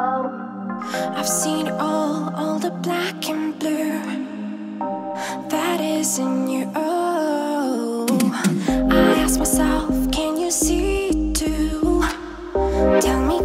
I've seen all, all the black and blue that is in you. Oh, I ask myself, can you see too? Tell me.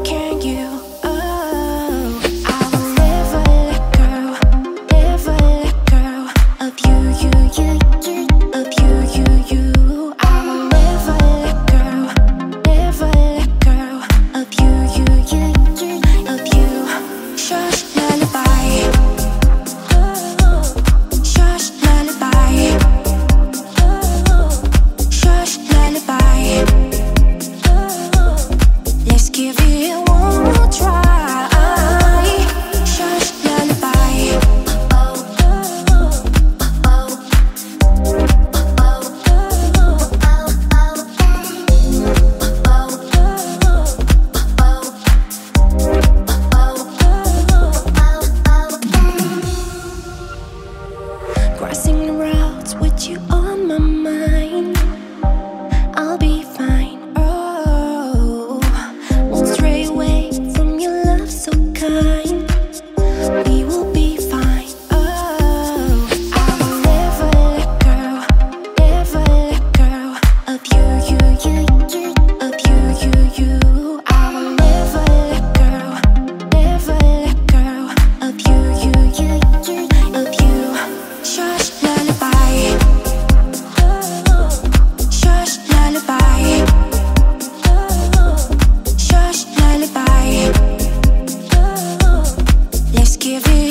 give it